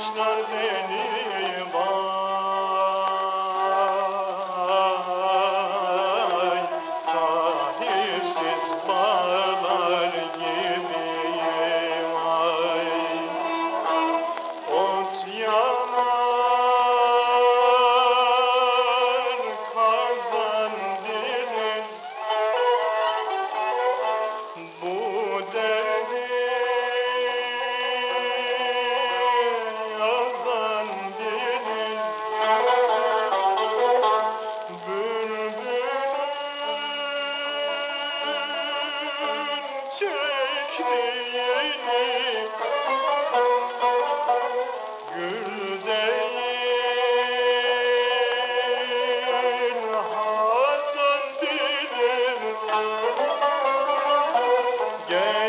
yaşlar beni Yeah.